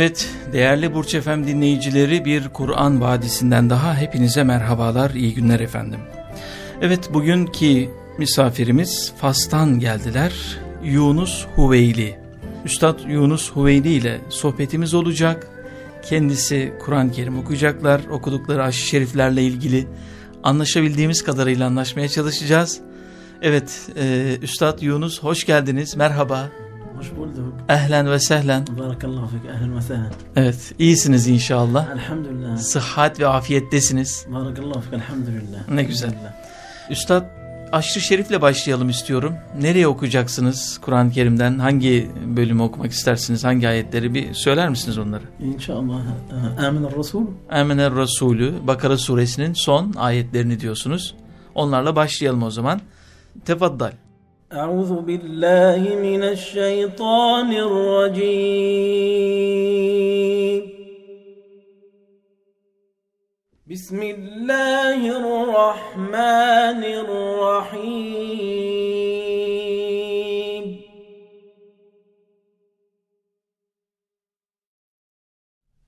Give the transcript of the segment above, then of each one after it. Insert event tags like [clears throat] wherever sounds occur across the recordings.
Evet, değerli Burç Efem dinleyicileri bir Kur'an Vadisi'nden daha hepinize merhabalar, iyi günler efendim. Evet, bugünkü misafirimiz Fas'tan geldiler, Yunus Huveyli. Üstad Yunus Huveyli ile sohbetimiz olacak. Kendisi Kur'an-ı Kerim okuyacaklar, okudukları aşı şeriflerle ilgili anlaşabildiğimiz kadarıyla anlaşmaya çalışacağız. Evet, e, Üstad Yunus hoş geldiniz, merhaba. Hoş bulduk. Ehlen ve sehlen. Barakallahu fik. Ehlen ve sehlen. Evet, iyisiniz inşallah. Elhamdülillah. Sıhhat ve afiyettesiniz. Barakallahu fik. Elhamdülillah. Ne güzel. Üstad, Aşrı Şerif'le başlayalım istiyorum. Nereye okuyacaksınız Kur'an-ı Kerim'den? Hangi bölümü okumak istersiniz? Hangi ayetleri? Bir söyler misiniz onları? İnşallah. Amin Resul. Amener Resulü, Bakara suresinin son ayetlerini diyorsunuz. Onlarla başlayalım o zaman. Tefaddal. أعوذ بالله من الشيطان الرجيم. بسم الله الرحمن الرحيم.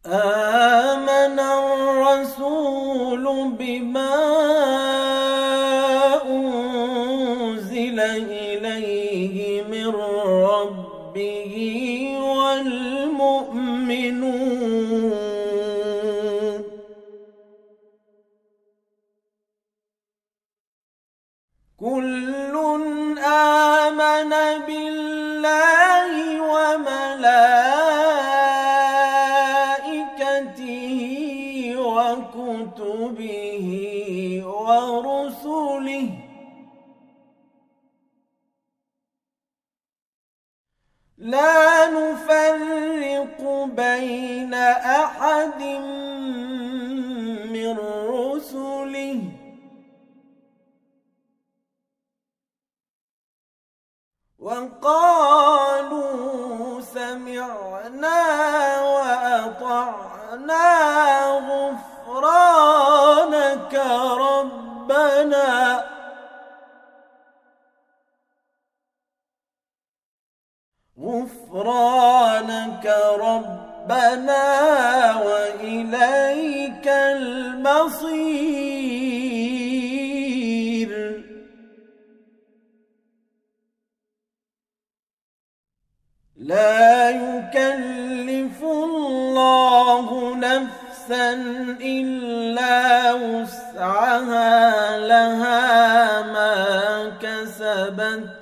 آمن الرسول بما ربه والمؤمنون. كل آمن بالله لا نفرق بين أحد من رسله. وقالوا سمعنا غفرانك ربنا وإليك المصير. لا يكلف الله نفسا إلا وسعها لها ما كسبت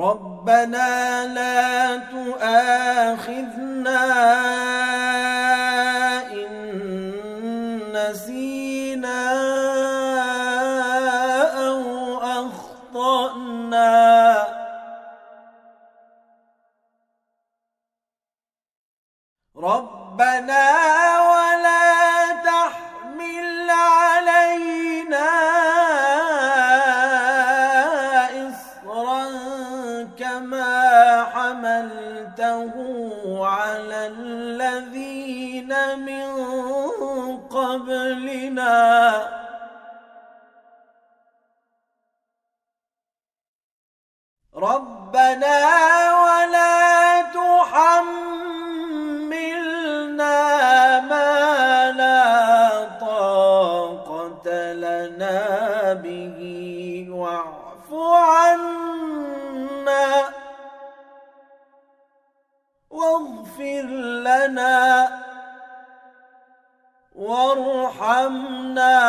ربنا لا تؤاخذنا إن نسينا أو أخطأنا. ربنا ربنا ولا تحملنا ما لا طاقة لنا به. واعف عنا واغفر لنا وارحمنا.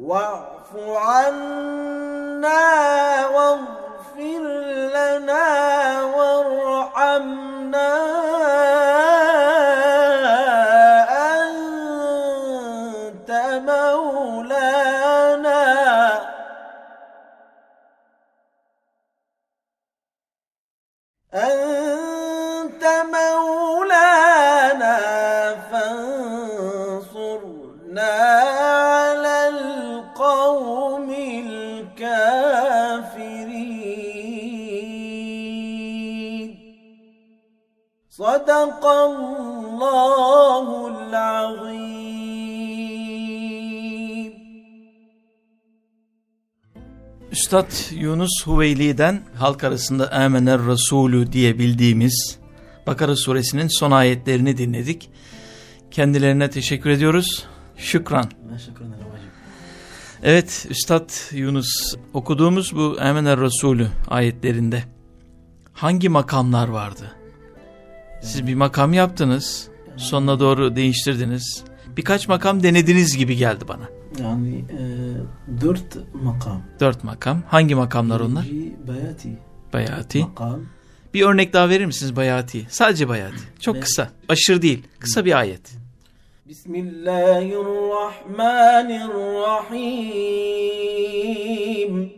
واعف عنا واغفر لنا وارحمنا. صدق الله العظيم Üstad Yunus Huveyli'den halk arasında Amener Resulü diye bildiğimiz Bakara suresinin son ayetlerini dinledik. Kendilerine teşekkür ediyoruz. Şükran. Evet Üstad Yunus okuduğumuz bu Amener Resulü ayetlerinde hangi makamlar vardı? Siz bir makam yaptınız. Sonuna doğru değiştirdiniz. Birkaç makam denediniz gibi geldi bana. Yani e, dört makam. Dört makam. Hangi makamlar onlar? Bayati. Bayati. Makam. Bir örnek daha verir misiniz Bayati? Sadece Bayati. Çok kısa. Aşırı değil. Kısa bir ayet. Bismillahirrahmanirrahim.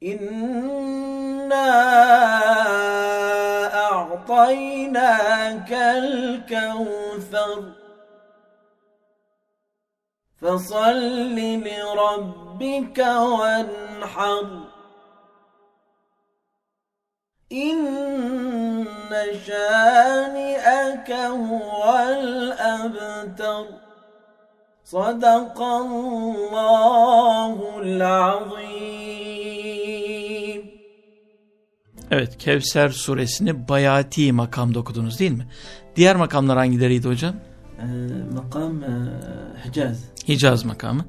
İnna أعطيناك الكوثر فصل لربك وانحر إن شانئك هو الأبتر صدق الله العظيم Evet Kevser suresini bayati makamda okudunuz değil mi? Diğer makamlar hangileriydi hocam? Ee, makam e, Hicaz. Hicaz makamı.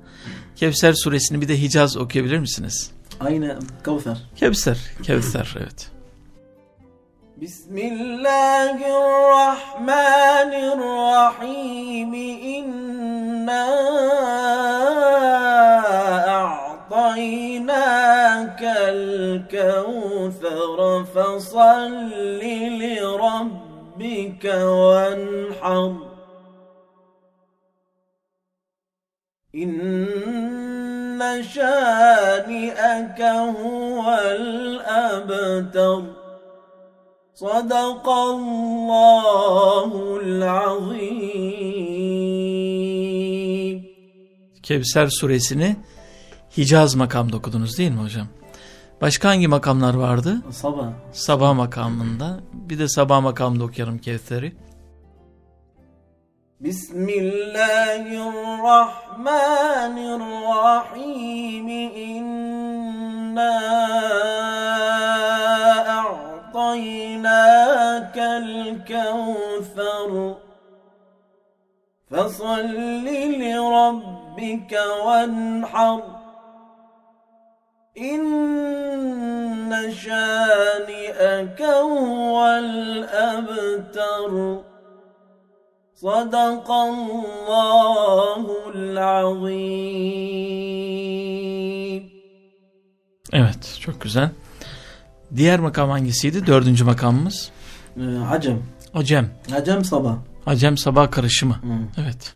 Kevser suresini bir de Hicaz okuyabilir misiniz? Aynı Kevser. Kevser, Kevser evet. Bismillahirrahmanirrahim. İnna أعطيناك الكوثر فصل لربك وانحر إن شانئك هو الأبتر صدق الله العظيم Kevser suresini Hicaz makamda okudunuz değil mi hocam? Başka hangi makamlar vardı? Sabah. Sabah makamında. Bir de sabah makamında okuyalım Kevser'i. Bismillahirrahmanirrahim. İnna a'taynakel kevser. Fasalli li rabbike venhar. İnne şâni'eke huvel ebter. Sadakallahul azim. Evet çok güzel. Diğer makam hangisiydi? Dördüncü makamımız. Ee, Acem. Acem. Acem sabah. Acem sabah karışımı. Hı. Evet.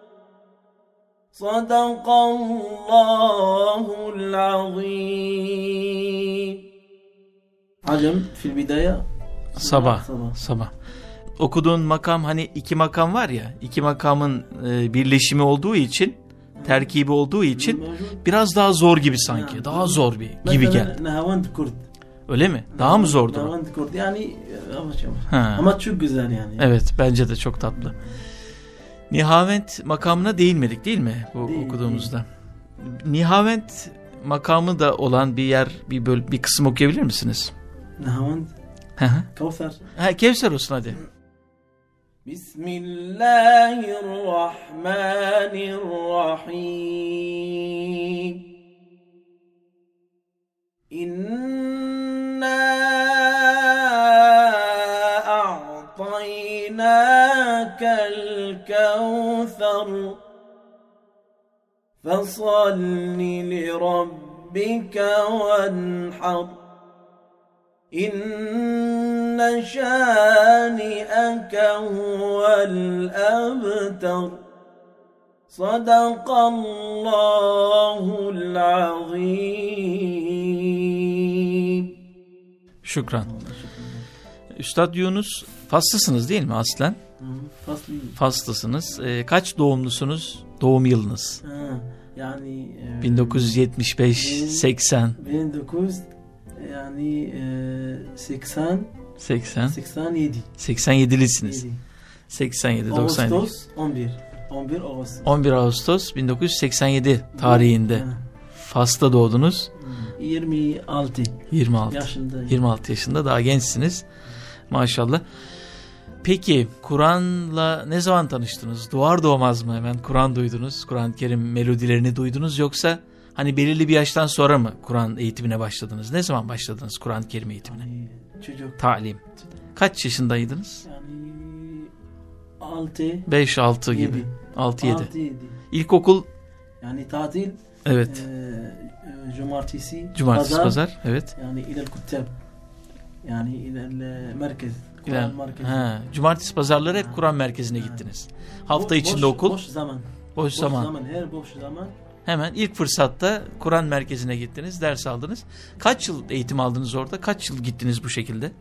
صدق الله العظيم عجم في البداية Sabah. Sabah. Sabah. Okuduğun makam hani iki makam var ya, iki makamın e, birleşimi olduğu için, terkibi olduğu için biraz daha zor gibi sanki. Daha zor bir gibi مثلا geldi. نهاوند كرد Öyle mi? Daha mı zordu? bu? نهاوند كرد يعني yavaş yavaş. Ha. Ama çok güzel yani. Evet bence de çok tatlı. Nihavent makamına değinmedik değil mi bu değil, okuduğumuzda? Değil. Nihavent makamı da olan bir yer bir böl bir kısım okuyabilir misiniz? Nihavent. Kevser. Ha, Kevser olsun hadi. Bismillahirrahmanirrahim. İnna أعطيناك الكوثر فصل لربك وانحر. إن شانئك هو الأبتر. صدق الله العظيم. Şükran. Üstad Yunus Faslısınız değil mi aslen? Hı, Faslı. Faslısınız. Ee, kaç doğumlusunuz? Doğum yılınız? Ha, yani e, 1975, 80, 1900 yani e, 80 80, 87 87'lisiniz. 87, 97. Ağustos 11 11 Ağustos 11 Ağustos 1987 tarihinde Ha, Fas'ta doğdunuz. 26 26. yaşında 26 yaşında daha gençsiniz. Maşallah. Peki Kur'an'la ne zaman tanıştınız? Doğar doğmaz mı hemen Kur'an duydunuz? Kur'an-ı Kerim melodilerini duydunuz yoksa hani belirli bir yaştan sonra mı Kur'an eğitimine başladınız? Ne zaman başladınız Kur'an-ı Kerim eğitimine? yani çocuk Talim. Kaç yaşındaydınız? yani 6 5-6 gibi. Yedi. 6-7. 6 7 İlkokul yani tatil evet. e, e, cumartesi Cumartesi pazar. Evet. yani ilal kuttab yani ilal merkez Kur'an merkezi Ha, cumartesi pazarları hep Kur'an merkezine Ha. gittiniz. Hafta Bo- içinde boş- okul, boş zaman boş zaman. her boş zaman Hemen ilk fırsatta Kur'an merkezine gittiniz, ders aldınız. Kaç yıl eğitim aldınız orada? Kaç yıl gittiniz bu şekilde?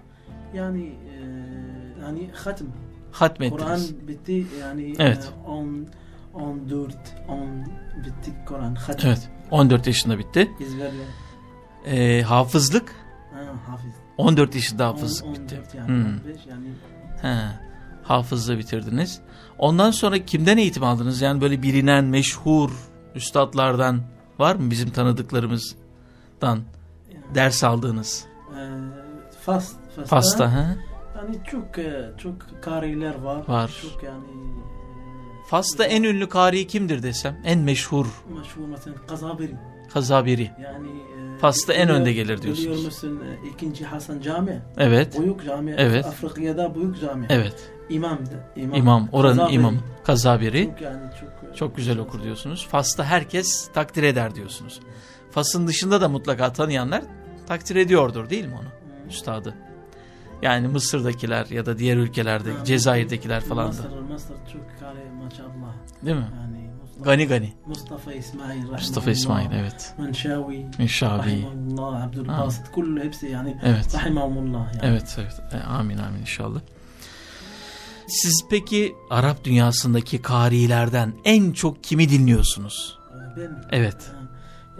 yani e, yani hatm Hatmettiniz. Kur'an bitti yani Evet. e, 10 14 10 bitti Kur'an hatm Evet. 14 yaşında bitti. ezberle Ee, hafızlık ha, hafiz 14 yaşında hafızlık 14 bitti. yani Hmm. 15 yani He. Hafızlığı bitirdiniz. Ondan sonra kimden eğitim aldınız? Yani böyle bilinen, meşhur üstadlardan var mı bizim tanıdıklarımızdan ders aldığınız? e, fast fasta, Fas'ta ha? yani çok e, çok kariler var Var. çok yani Fas'ta en ünlü kari kimdir desem? En meşhur e, meşhur mesela Kazabiri Kazabiri. yani e, Fas'ta en önde gelir diyorsunuz. Biliyor musun e, ikinci Hasan Cami Evet. büyük cami Evet. Afrika'da büyük cami Evet. İmam da imam, İmam. Oranın Kazabiri. imamı. Kazabiri. çok yani çok Çok güzel okur diyorsunuz. Fas'ta herkes takdir eder diyorsunuz. Fas'ın dışında da mutlaka tanıyanlar takdir ediyordur değil mi onu? Üstadı. Yani Mısır'dakiler ya da diğer ülkelerde, Ha, Cezayir'dekiler falan da. Mısır, Mısır çok kare maşallah. Değil mi? Yani Gani gani. Mustafa İsmail Mustafa İsmail evet. Menşavi Minşabi. Rahimahullah Abdülbasit kullu hepsi yani Evet. Rahimahullah yani. Evet evet. E, amin amin inşallah. Siz peki Arap dünyasındaki karilerden en çok kimi dinliyorsunuz? Ee, Ben Evet.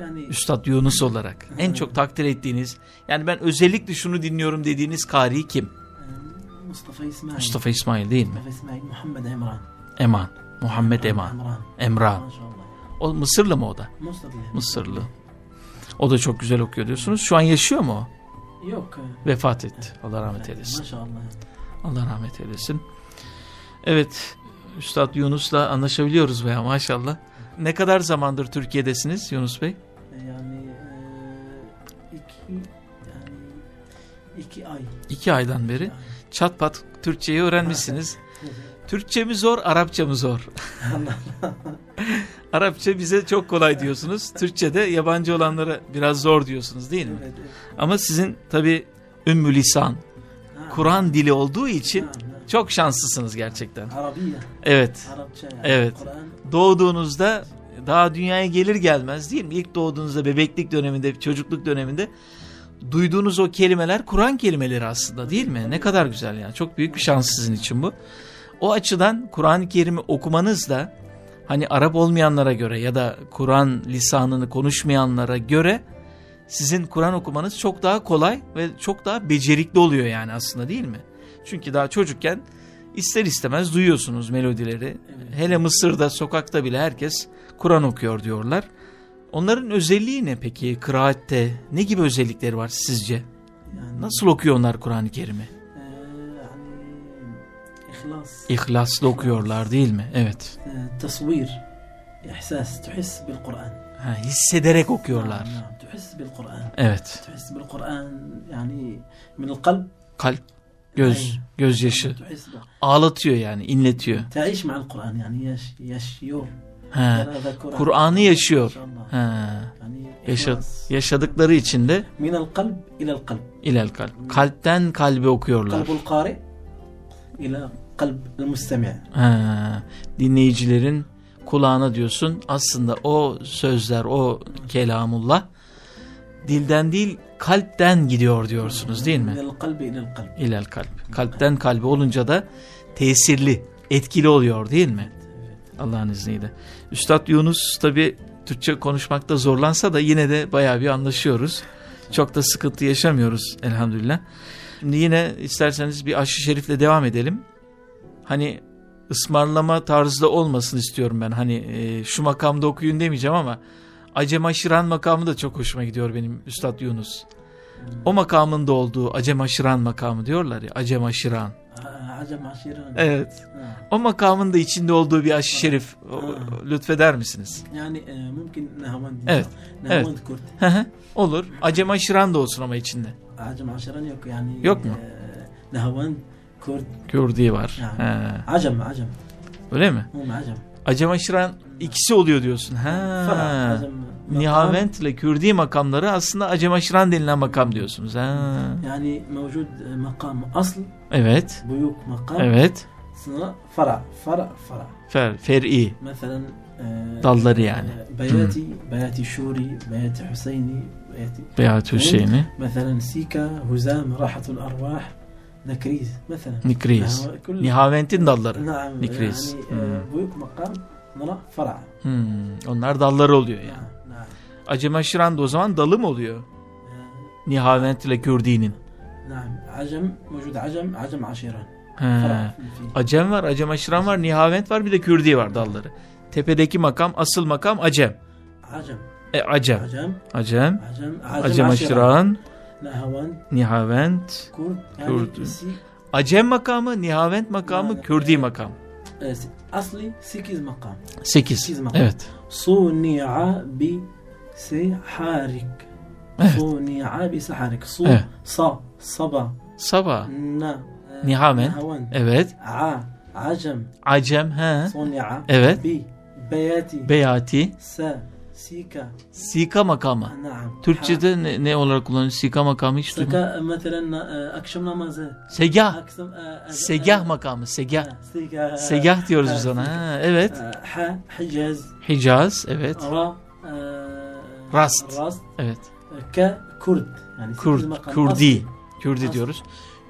yani Üstad Yunus olarak en çok takdir ettiğiniz yani ben özellikle şunu dinliyorum dediğiniz kari kim? e, Mustafa İsmail. Mustafa İsmail değil mi? Mustafa İsmail. Muhammed Emran. Eman. Muhammed Eman. Emran. O Mısırlı mı o da? Mısırlı. Mısırlı. O da çok güzel okuyor diyorsunuz. Şu an yaşıyor mu o? Yok. Vefat etti. Allah rahmet eylesin. Maşallah. Allah rahmet eylesin. Evet. Üstad Yunus'la anlaşabiliyoruz veya maşallah. Ne kadar zamandır Türkiye'desiniz Yunus Bey? E, Yani e, iki yani iki ay. İki aydan beri. Çat pat Türkçeyi öğrenmişsiniz. Türkçe mi zor, Arapça mı zor? [laughs] Arapça bize çok kolay diyorsunuz. Türkçe'de yabancı olanlara biraz zor diyorsunuz değil mi? Evet, evet. Ama sizin tabi ümmü lisan, Kur'an dili olduğu için ha, ha. çok şanslısınız gerçekten. Arabiye. Evet. Arapça yani. Evet. Doğduğunuzda daha dünyaya gelir gelmez değil mi? İlk doğduğunuzda bebeklik döneminde, çocukluk döneminde duyduğunuz o kelimeler Kur'an kelimeleri aslında değil mi? Ne kadar güzel yani. Çok büyük bir şans sizin için bu. O açıdan Kur'an-ı Kerim'i okumanız da hani Arap olmayanlara göre ya da Kur'an lisanını konuşmayanlara göre sizin Kur'an okumanız çok daha kolay ve çok daha becerikli oluyor yani aslında değil mi? Çünkü daha çocukken ister istemez duyuyorsunuz melodileri. Evet. Hele Mısır'da sokakta bile herkes Kur'an okuyor diyorlar. Onların özelliği ne peki kıraatte? Ne gibi özellikleri var sizce? Yani nasıl okuyor onlar Kur'an-ı Kerim'i? İhlas. İhlaslı okuyorlar değil mi? Evet. Tasvir. İhsas. Tuhis bil Kur'an. Ha, hissederek okuyorlar. Tuhis bil Kur'an. Evet. Tuhis bil Kur'an yani min kalb. Kalp. Göz, göz gözyaşı. Ağlatıyor yani, inletiyor. Taiş ma'al Kur'an yani yaş, yaşıyor. Kur'an'ı yaşıyor. Ha. Yaşadıkları için de minel kalb ilel kalb. İlel kalb. Kalpten kalbe okuyorlar. Kalbul kari ila kalb müstemi. Dinleyicilerin kulağına diyorsun. Aslında o sözler, o kelamullah dilden değil kalpten gidiyor diyorsunuz değil mi? İlel kalbi ilel kalbi. İlel kalp. Kalpten kalbe olunca da tesirli, etkili oluyor değil mi? Allah'ın izniyle. Üstad Yunus tabi Türkçe konuşmakta zorlansa da yine de bayağı bir anlaşıyoruz. Çok da sıkıntı yaşamıyoruz elhamdülillah. Şimdi yine isterseniz bir aşı şerifle devam edelim hani ısmarlama tarzda olmasın istiyorum ben. Hani e, şu makamda okuyun demeyeceğim ama Acem Aşiran makamı da çok hoşuma gidiyor benim Üstad Yunus. Hmm. O makamın da olduğu Acem Aşiran makamı diyorlar ya Acem Aşiran. Evet. Ha. O makamın da içinde olduğu bir aşı şerif ha. lütfeder misiniz? Yani e, mümkün Nehman Evet. Nehman evet. Kurt. Olur. Acem Aşiran da olsun ama içinde. Acem Aşiran yok yani. Yok mu? E, Nehman Kürt. Kürdi var. Yani. He. Acem, Acem. Öyle mi? Hı, Acem. Acem aşıran ikisi oluyor diyorsun. Ha. Nihavent ile Kürdi makamları aslında Acem aşıran denilen makam diyorsunuz. Ha. Yani mevcut e, makam asıl. Evet. Büyük makam. Evet. Sonra fara, fara, fara. Fer, fer'i. Mesela e, dalları yani. E, Beyati, hmm. Beyati Şuri, Beyati Hüseyni, Beyati, Beyati Hüseyni. Mesela Sika, Huzam, Rahatul Arvah. نكريز مثلا Nikriz. نهو- كل Nihavent'in dalları. نعم نكريز. يعني آه، بيوك مقام نرى فرع Hmm, Onlar dalları oluyor yani. نعم نعم Acem aşıran da o zaman dalı mı oluyor? آه، Nihavent ile Kürdi'nin. نعم عجم موجود عجم عجم عشيران He. فرع في- Acem var, Acem aşıran var, Nihavent var bir de Kürdi var dalları. Tepedeki makam, asıl makam Acem. عجم E, Acem. عجم Acem, عجم Acem aşıran, نهوان Nihavent, Kürt, Acem makamı, Nihavent makamı, Kürdi makam. Evet. Asli 8 makam. 8. makam. Evet. Suni'a bi seharik. Evet. Suni'a bi seharik. Su, evet. sa, saba. Saba. Na. E, Nihavent. Evet. A. Acem. Acem. He. Suni'a. Evet. Bi. Beyati. Beyati. Se. Sika. Sika makamı. Naam. Türkçe'de ne, ne olarak kullanılıyor? Sika makamı hiç duymadım. Sika e, mesela e, akşam namazı. Segah. Akşam, e, segah makamı. Segah. Sika. Segah diyoruz biz ona. Ha, evet. Ha, Hicaz. Hicaz evet. Ra. Rast. Rast. Evet. Ke Kurd. Yani Kurd. Kurdi. Kürdi diyoruz.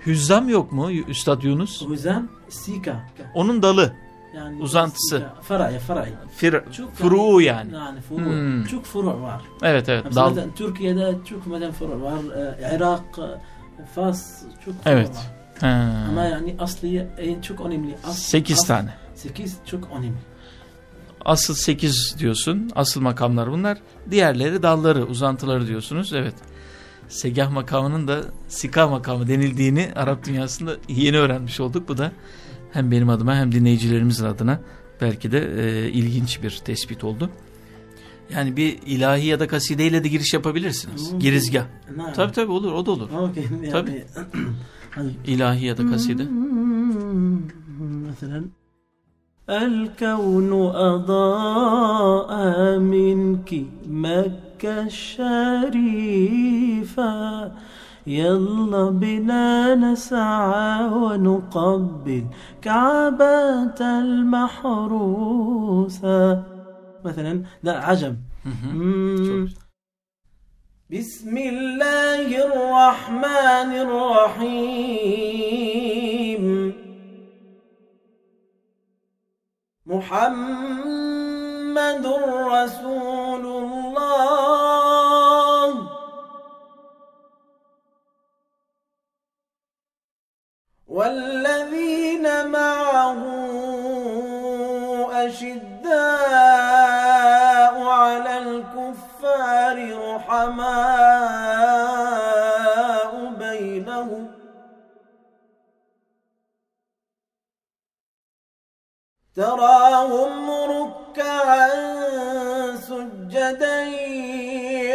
Hüzzam yok mu Üstad Yunus? Hüzzam Sika. Onun dalı. Yani uzantısı. Feraya, feraya. Fir, çok furu yani. Yani furu. Hmm. Çok furu var. Evet evet. Mesela Dal... Türkiye'de çok meden furu var. Ee, Irak, e, Fas çok furu evet. var. Ha. Ama yani aslı en çok önemli. As, 8 as, tane. 8 çok önemli. Asıl 8 diyorsun. Asıl makamlar bunlar. Diğerleri dalları, uzantıları diyorsunuz. Evet. Segah makamının da Sika makamı denildiğini Arap dünyasında yeni öğrenmiş olduk. Bu da hem benim adıma hem dinleyicilerimizin adına belki de e, ilginç bir tespit oldu. Yani bir ilahi ya da kasideyle de giriş yapabilirsiniz. Girizgah. نعم. Tabii tabii olur o da olur. Okey. yani- Tabii. [clears throat] Hadi. İlahi ya da kaside. مثلا الكون أضاء منك مكة الشريفة يلا بنا نسعى ونقبل كعبة المحروسة. مثلا ده عجم. بسم الله الرحمن الرحيم. محمد رسول الله. والذين معه أشداء على الكفار رحماء بينهم. تراهم ركعا سجدا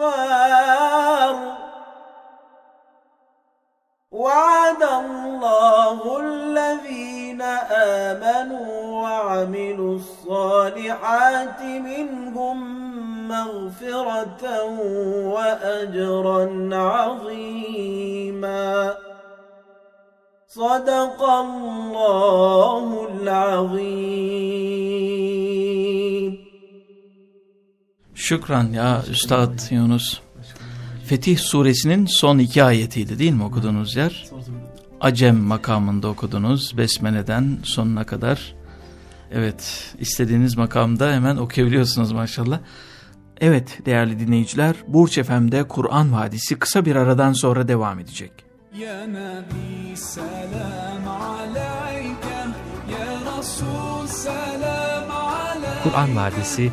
الكفار. وعد الله الذين آمنوا وعملوا الصالحات منهم مغفرة وأجرا عظيما. صدق الله العظيم. Şükran ya Üstad Yunus. Fetih suresinin son iki ayetiydi değil mi okuduğunuz yer? Acem makamında okudunuz. Besmele'den sonuna kadar. Evet istediğiniz makamda hemen okuyabiliyorsunuz maşallah. Evet değerli dinleyiciler Burç FM'de Kur'an Vadisi kısa bir aradan sonra devam edecek. Ya Nabi selam aleyke, ya Resul selam aleyke. Kur'an Vadisi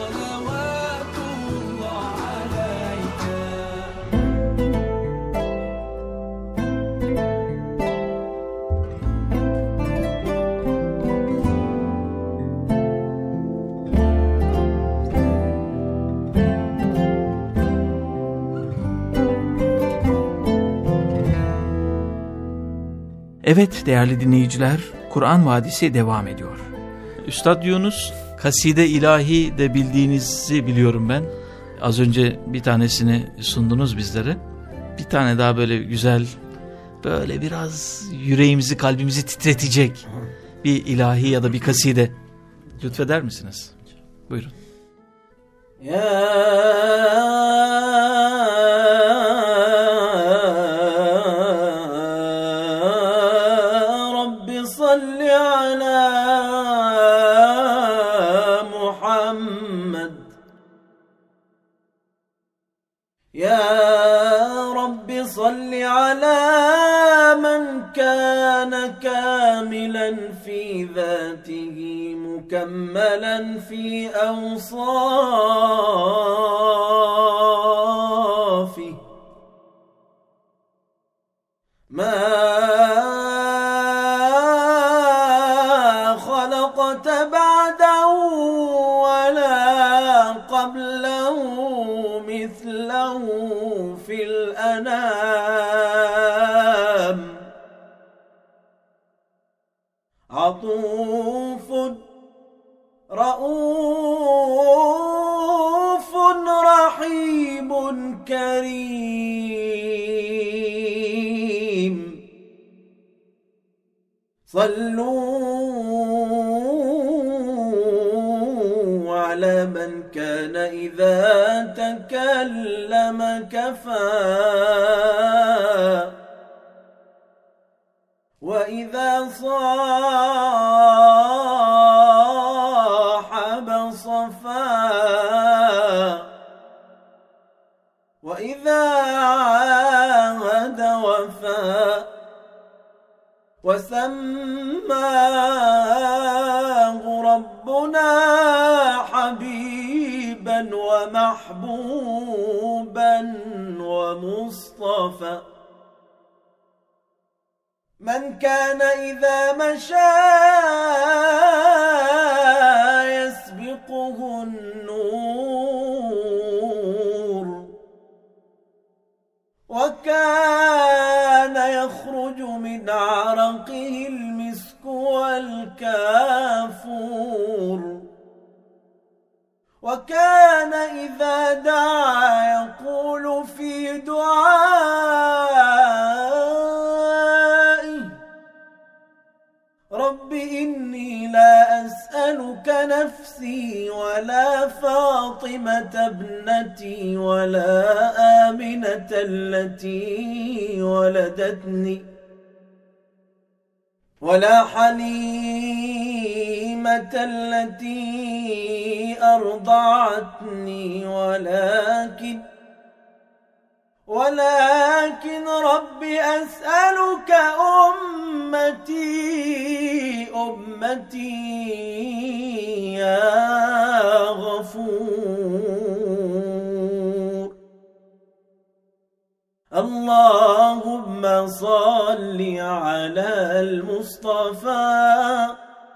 Evet değerli dinleyiciler Kur'an Vadisi devam ediyor. Üstad Yunus kaside ilahi de bildiğinizi biliyorum ben. Az önce bir tanesini sundunuz bizlere. Bir tane daha böyle güzel böyle biraz yüreğimizi kalbimizi titretecek bir ilahi ya da bir kaside lütfeder misiniz? Buyurun. يا كاملا في ذاته مكملا في أوصافه. ما خلقت بعده ولا قبله مثله. عطوف رؤوف رحيم كريم. صلوا على من كان إذا تكلم كفى. وإذا صاحب وسماه ربنا حبيبا ومحبوبا ومصطفى. من كان إذا مشى يسبقه النور. وكان من عرقه المسك والكافور. وكان إذا دعا يقول في دعائه رب إني لا أسألك نفسي ولا فاطمة ابنتي ولا آمنة التي ولدتني ولا حليمة التي أرضعتني ولكن ولكن رب أسألك أمتي أمتي يا غفور اللهم صل على المصطفى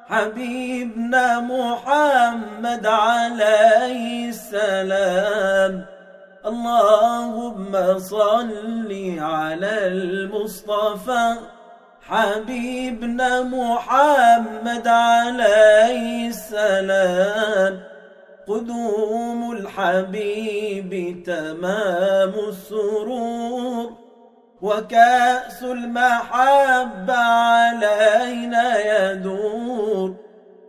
حبيبنا محمد عليه السلام. اللهم صل على المصطفى حبيبنا محمد عليه السلام. قدوم الحبيب تمام السرور وكأس المحبة علينا يدور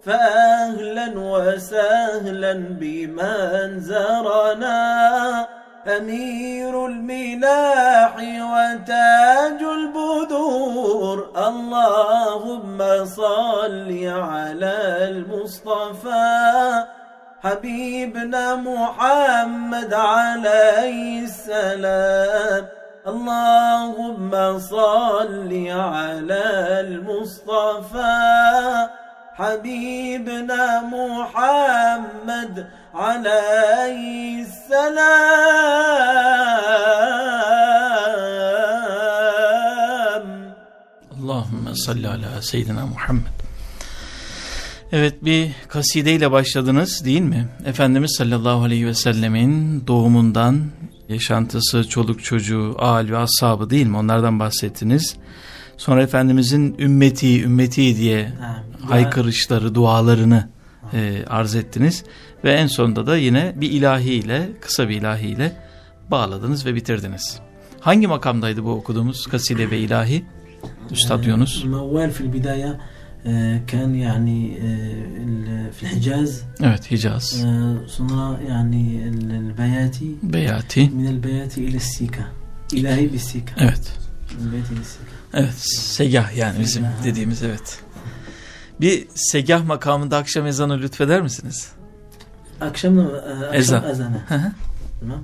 فأهلا وسهلا بمن زرنا أمير الملاح وتاج البدور اللهم صل على المصطفى حبيبنا محمد عليه السلام. اللهم صل على المصطفى. حبيبنا محمد عليه السلام. Allahümme salli ala seyyidina Muhammed. Evet bir kasideyle başladınız değil mi? Efendimiz sallallahu aleyhi ve sellemin doğumundan yaşantısı, çoluk çocuğu, aal ve ashabı değil mi? Onlardan bahsettiniz. Sonra Efendimizin ümmeti, ümmeti diye ha, haykırışları, dualarını ha. e, arz ettiniz. Ve en sonunda da yine bir ilahiyle, kısa bir ilahiyle bağladınız ve bitirdiniz. Hangi makamdaydı bu okuduğumuz kaside ve ilahi? Üstad Yunus. Mevvel fil bidaya كان يعني آه، ال- في الحجاز Evet Hicaz. آه، sonra يعني ال- البياتي Beyati. من البيات إلى السيكا إلهي بالسيكا Evet. من البيت إلى السيكا Evet. Segah yani bizim Segah. dediğimiz evet. Bir segah makamında akşam ezanı lütfeder misiniz? أكشم آه، إذا. أكشم أذنه Hı hı. تمام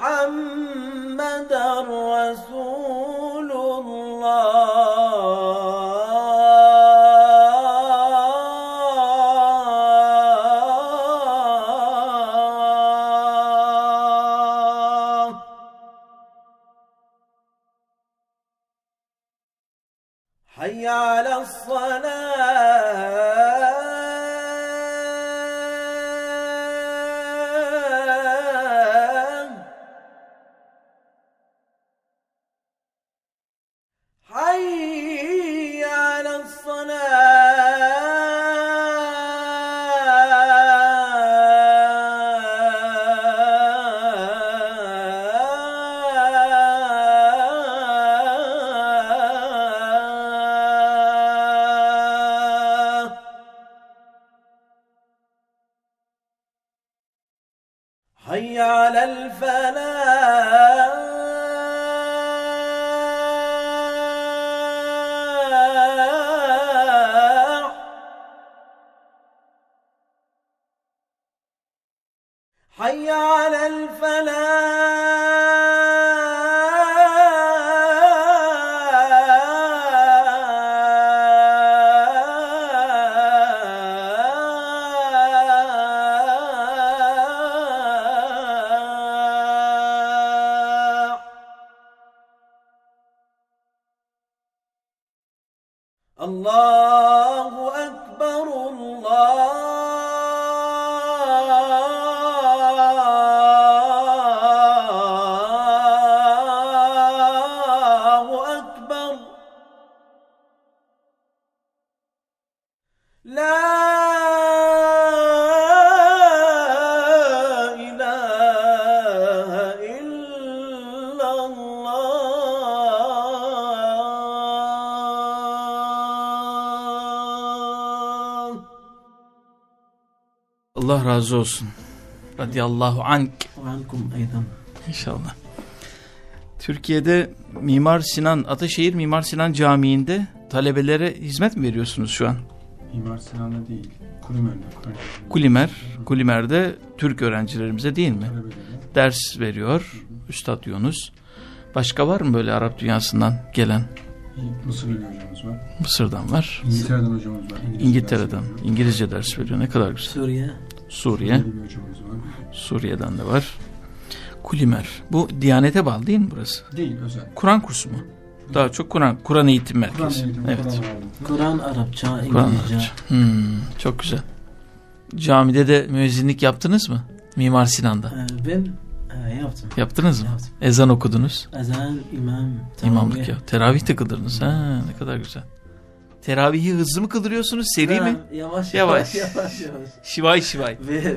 أن محمدا رسول razı olsun. Radiyallahu ank. İnşallah. Türkiye'de Mimar Sinan, Ataşehir Mimar Sinan Camii'nde talebelere hizmet mi veriyorsunuz şu an? Mimar Sinan'da değil, Kulimer'de. Kulimer, Kulimer'de Türk öğrencilerimize değil mi? Ders veriyor Üstad Yunus. Başka var mı böyle Arap dünyasından gelen? Mısırlı hocamız var. Mısır'dan var. İngiltere'den hocamız var. İngilizce İngiltere'den. Ders İngilizce ders veriyor. Ne kadar güzel. Suriye. Suriye. Suriye'den de var. Kulimer. Bu Diyanete bağlı değil mi burası? Değil, özel. Kur'an kursu mu? Daha çok Kur'an Kur'an eğitim Kur'an merkezi. eğitimi, evet. Kur'an. Kur'an Arapça, Kur'an İngilizce. Arapça. Hmm, çok güzel. Camide de müezzinlik yaptınız mı? Mimar Sinan'da. Ee, Ben e, yaptım. Yaptınız mı? Yaptım. Ezan okudunuz. Ezan, imam, İmamlık teravih. ya. Teravih de kıldırdınız. Ha, ne kadar güzel. Teravihi hızlı mı kıldırıyorsunuz? Seri ha, mi? Yavaş yavaş. Yavaş yavaş. yavaş. Şivay şivay. Ve,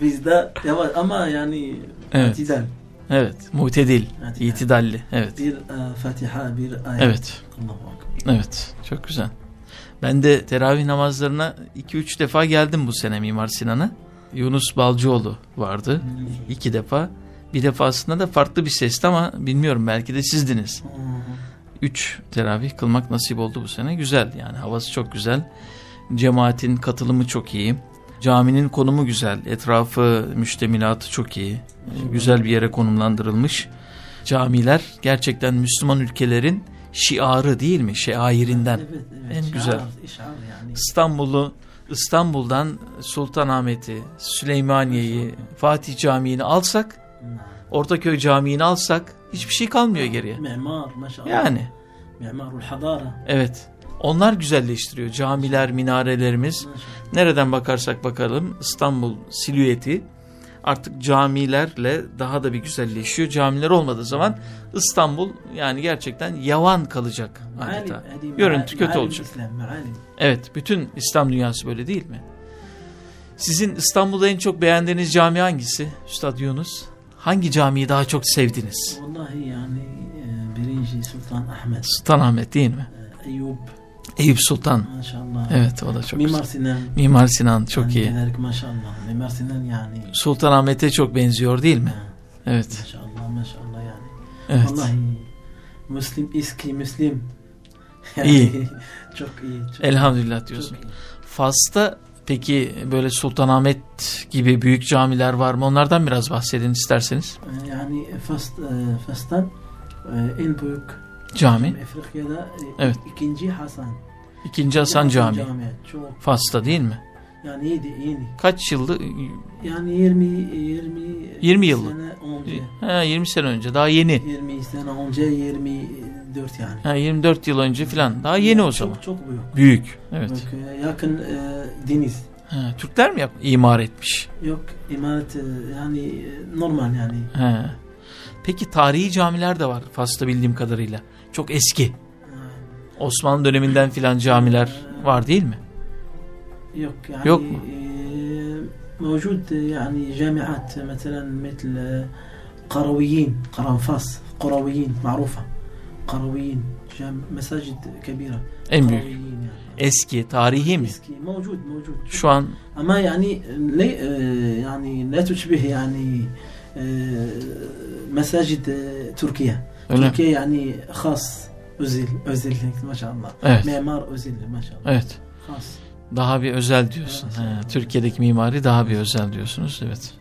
bizde yavaş ama yani evet. itidal. Evet. Mutedil. Atidal. İtidalli. Evet. Bir uh, Fatiha, bir ayet. Evet. Allah evet. Çok güzel. Ben de teravih namazlarına 2-3 defa geldim bu sene Mimar Sinan'a. Yunus Balcıoğlu vardı. Hmm. Defa. Bir defasında da farklı bir sesti ama bilmiyorum belki de sizdiniz. Hmm. 3 teravih kılmak nasip oldu bu sene. Güzel yani havası çok güzel. Cemaatin katılımı çok iyi. Caminin konumu güzel. Etrafı, müştemilatı çok iyi. Güzel bir yere konumlandırılmış. Camiler gerçekten Müslüman ülkelerin şiarı değil mi? Şairinden. Evet, evet, en şiar, güzel. Yani. İstanbul'u İstanbul'dan Sultanahmet'i, Süleymaniye'yi, Fatih Camii'ni alsak, Ortaköy Camii'ni alsak hiçbir şey kalmıyor geriye. Mimar maşallah. Yani Mimarul hadara. evet. Onlar güzelleştiriyor. Camiler, minarelerimiz. Maşallah. Nereden bakarsak bakalım İstanbul silüeti artık camilerle daha da bir güzelleşiyor. Camiler olmadığı zaman İstanbul yani gerçekten yavan kalacak adeta. Görüntü kötü olacak. Evet, bütün İslam dünyası böyle değil mi? Sizin İstanbul'da en çok beğendiğiniz cami hangisi? Üstad Yunus hangi camiyi daha çok sevdiniz? Vallahi yani e, birinci Sultan Ahmet. Sultan Ahmet değil mi? E, Eyüp. Eyüp Sultan. Maşallah. Evet o da çok Mimar Sinan. Mimar Sinan çok yani iyi. Giderek maşallah. Mimar Sinan yani. Sultan Ahmet'e çok benziyor değil mi? Ha. Evet. Maşallah maşallah yani. Evet. Vallahi Müslim iski Müslim. Yani, iyi. [laughs] çok iyi. Çok Elhamdülillah diyorsun. Fas'ta peki böyle Sultanahmet gibi büyük camiler var mı? Onlardan biraz bahsedin isterseniz. Yani Fas, e, Fas'tan e, en büyük Cami. Afrika'da e, Evet. ikinci Hasan. İkinci Hasan Camii. Çok Fas'ta değil mi? yani iyiydi yeni. Kaç yıldı? Yani 20 20 20 yıl. sene önce. Ha, 20 sene önce. Daha yeni. 20 sene önce 24 yani. Ha, 24 yıl önce falan. Daha yeni yani o zaman. Çok, çok büyük. Büyük. Evet. Büyük, e, yakın e, deniz. Ha, Türkler mi yap imar etmiş? Yok imaret e, yani e, normal yani. Ha. Peki tarihi camiler de var Fas'ta bildiğim kadarıyla. Çok eski. Ha. Osmanlı döneminden filan camiler var değil mi? Yok yani. Yok mu? E, mevcut yani camiat mesela metal Karaviyin, Karanfas, Karaviyin marufa. Karaviyin. Mesajid kebira. En büyük. Yani. Eski, tarihi mi? Eski, mevcut, mevcut. Şu an. Ama yani ne yani ne tuşbih yani mesajid Türkiye. Öyle. Türkiye yani has, özel, özellik maşallah. Evet. Memar özel maşallah. Evet. Has. Daha bir özel diyorsun. Evet. Ha, Türkiye'deki mimari daha bir özel diyorsunuz. Evet.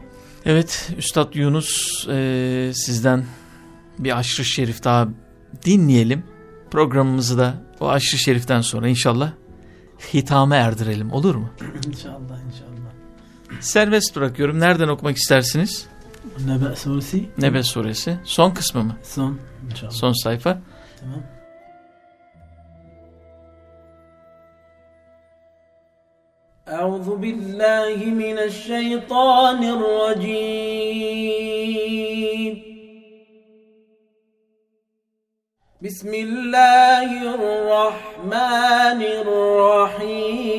Evet Üstad Yunus e, sizden bir aşırı şerif daha dinleyelim. Programımızı da o aşırı şeriften sonra inşallah hitame erdirelim olur mu? إن شاء الله إن شاء الله Serbest bırakıyorum. Nereden okumak istersiniz? نبأ سورسي Nebe suresi. Son kısmı mı? son إن شاء الله Son sayfa. تمام أعوذ بالله من الشيطان الرجيم بسم الله الرحمن الرحيم.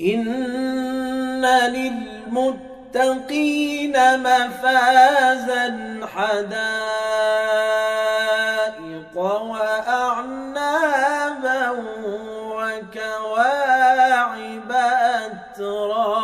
إن للمتقين مفازا حدائق وأعنابا وكواعب أترابا.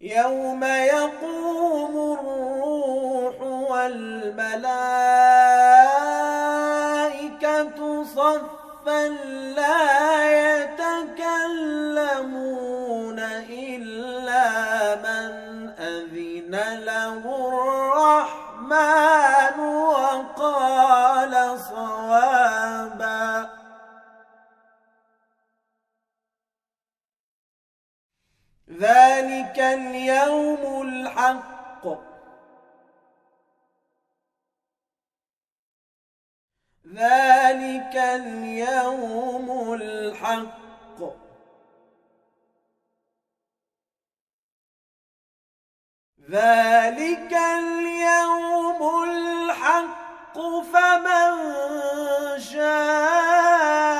يوم يقوم الروح والملائكة صفا لا يتكلمون إلا من أذن له الرحمن ذلك اليوم الحق. ذلك اليوم الحق. ذلك اليوم الحق فمن شاء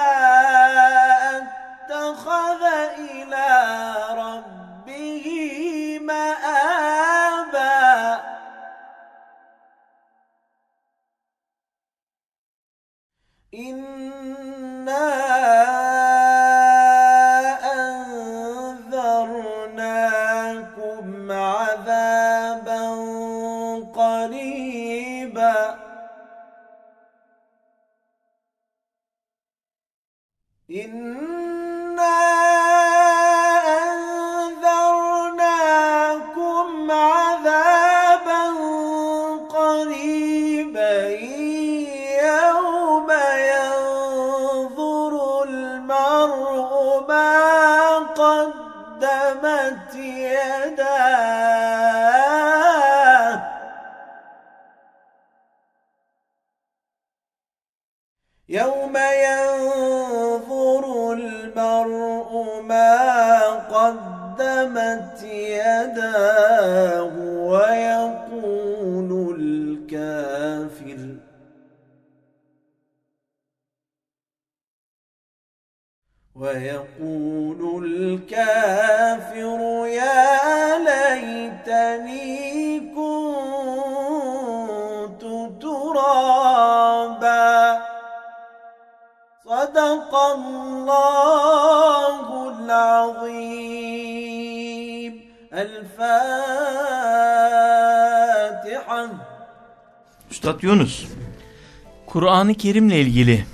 إنا أنذرناكم عذابا قريبا إن قدمت يداه يوم ينظر المرء ما قدمت يداه ويقول ويقول الكافر يا ليتني كنت ترابا. صدق الله العظيم. الفاتحة. Üstad Yunus, Kur'an-ı Kerim'le ilgili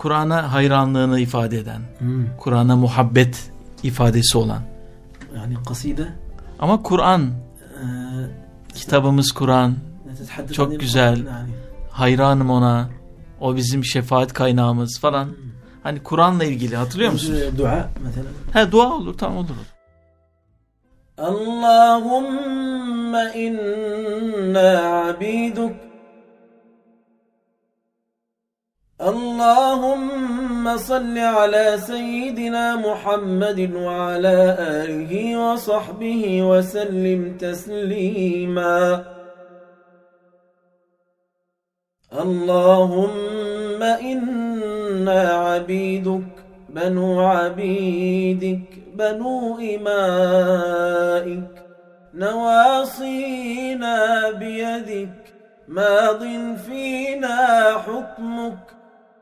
Kur'an'a hayranlığını ifade eden, hmm. Kur'an'a muhabbet ifadesi olan. Yani kaside. Ama Kur'an, ee, kitabımız Kur'an, çok güzel, yani. hayranım ona, o bizim şefaat kaynağımız falan. Hmm. Hani Kur'an'la ilgili hatırlıyor musunuz? E, dua mesela. He dua olur tamam olur. Allahümme inna abiduk اللهم صل على سيدنا محمد وعلى آله وصحبه وسلم تسليما. اللهم إنا عبيدك بنو عبيدك بنو إمائك. نواصينا بيدك ماض فينا حكمك.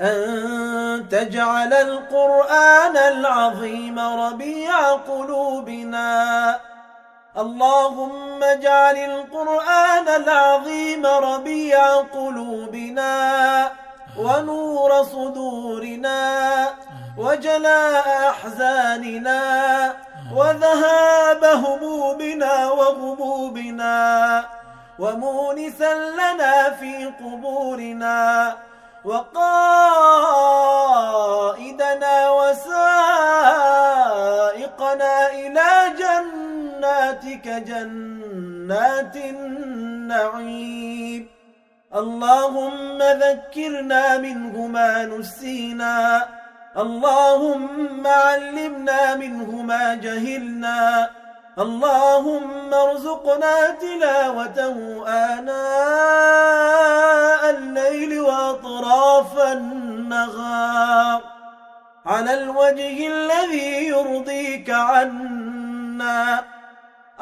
أن تجعل القرآن العظيم ربيع قلوبنا. اللهم اجعل القرآن العظيم ربيع قلوبنا ونور صدورنا وجلاء أحزاننا وذهاب همومنا وغمومنا ومونسا لنا في قبورنا. وقائدنا وسائقنا إلى جناتك جنات النعيم. اللهم ذكرنا منه ما نسينا. اللهم علمنا منه ما جهلنا. اللهم ارزقنا تلاوته آناء الليل وأطراف النهار. على الوجه الذي يرضيك عنا.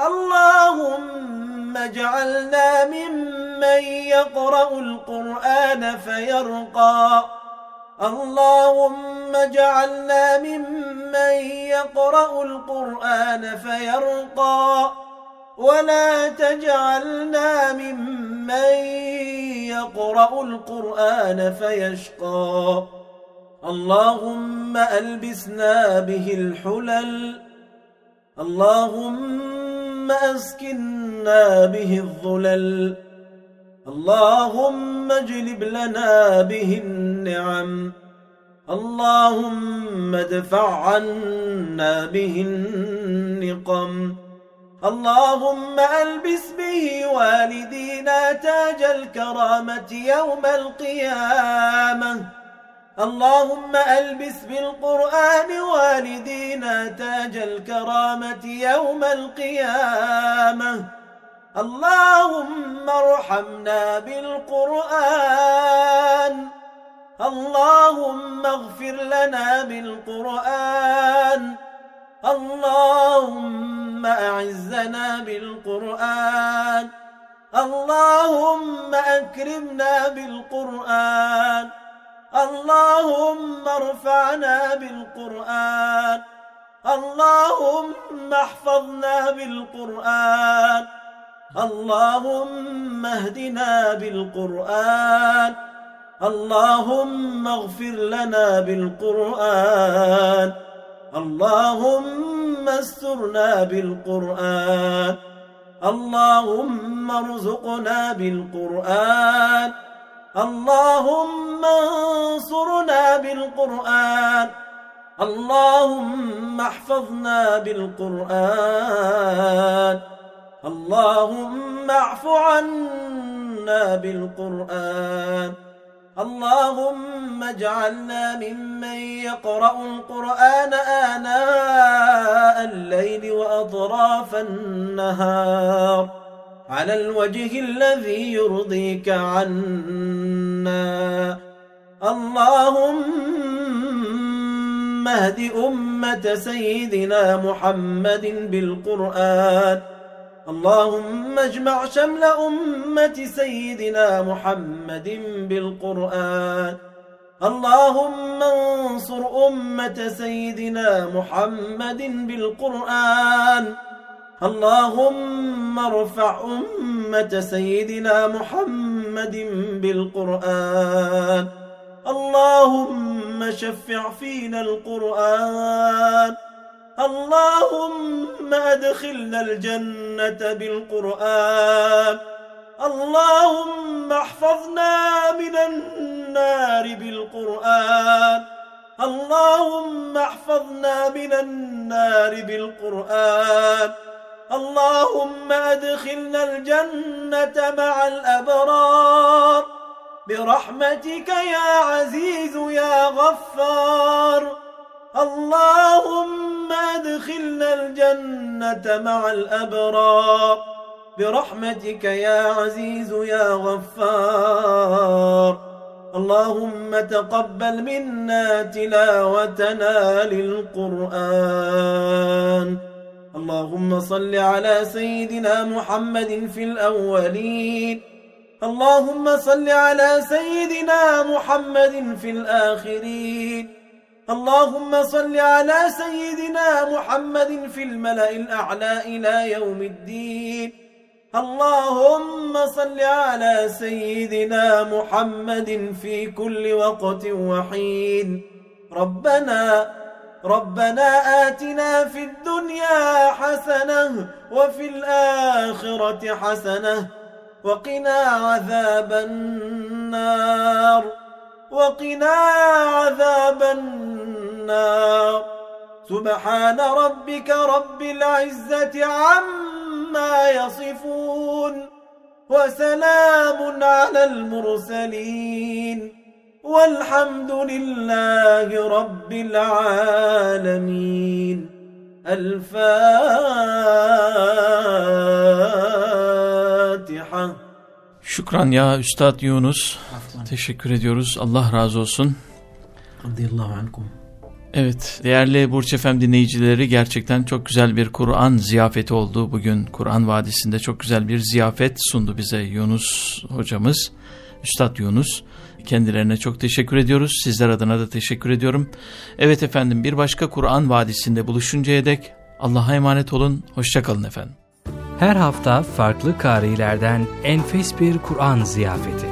اللهم اجعلنا ممن يقرأ القرآن فيرقى. اللهم اجعلنا ممن يقرأ القرآن فيرقى. ولا تجعلنا ممن يقرأ القرآن فيشقى. اللهم ألبسنا به الحلل. اللهم أسكنا به الظلل. اللهم اجلب لنا به النعم اللهم ادفع عنا به النقم. اللهم ألبس به والدينا تاج الكرامة يوم القيامة. اللهم ألبس بالقرآن والدينا تاج الكرامة يوم القيامة. اللهم ارحمنا بالقرآن. اللهم اغفر لنا بالقرآن. اللهم أعزنا بالقرآن. اللهم أكرمنا بالقرآن. اللهم ارفعنا بالقرآن. اللهم احفظنا بالقرآن. اللهم اهدنا بالقرآن. اللهم اغفر لنا بالقرآن. اللهم استرنا بالقرآن. اللهم ارزقنا بالقرآن. اللهم انصرنا بالقرآن. اللهم احفظنا بالقرآن. اللهم اعف عنا بالقرآن. اللهم اجعلنا ممن يقرأ القرآن آناء الليل وأطراف النهار على الوجه الذي يرضيك عنا. اللهم اهد أمة سيدنا محمد بالقرآن اللهم اجمع شمل أمة سيدنا محمد بالقرآن. اللهم انصر أمة سيدنا محمد بالقرآن. اللهم ارفع أمة سيدنا محمد بالقرآن. اللهم شفع فينا القرآن. اللهم أدخلنا الجنة بالقرآن. اللهم احفظنا من النار بالقرآن. اللهم احفظنا من النار بالقرآن. اللهم أدخلنا الجنة مع الأبرار. برحمتك يا عزيز يا غفار. اللهم ادخلنا الجنة مع الأبرار. برحمتك يا عزيز يا غفار. اللهم تقبل منا تلاوتنا للقرآن. اللهم صل على سيدنا محمد في الأولين. اللهم صل على سيدنا محمد في الآخرين. اللهم صل على سيدنا محمد في الملأ الأعلى إلى يوم الدين. اللهم صل على سيدنا محمد في كل وقت وحين. ربنا ربنا آتنا في الدنيا حسنة وفي الآخرة حسنة وقنا عذاب النار. وقنا عذاب النار. سبحان ربك رب العزة عما يصفون وسلام على المرسلين. والحمد لله رب العالمين. الفاتحة. Şükran ya Üstad Yunus. Teşekkür ediyoruz. Allah razı olsun. Radiyallahu ankum. Evet değerli Burç Efem dinleyicileri gerçekten çok güzel bir Kur'an ziyafeti oldu. Bugün Kur'an Vadisi'nde çok güzel bir ziyafet sundu bize Yunus hocamız, Üstad Yunus. Kendilerine çok teşekkür ediyoruz. Sizler adına da teşekkür ediyorum. Evet efendim bir başka Kur'an Vadisi'nde buluşuncaya dek Allah'a emanet olun. Hoşçakalın efendim. Her hafta farklı karilerden enfes bir Kur'an ziyafeti.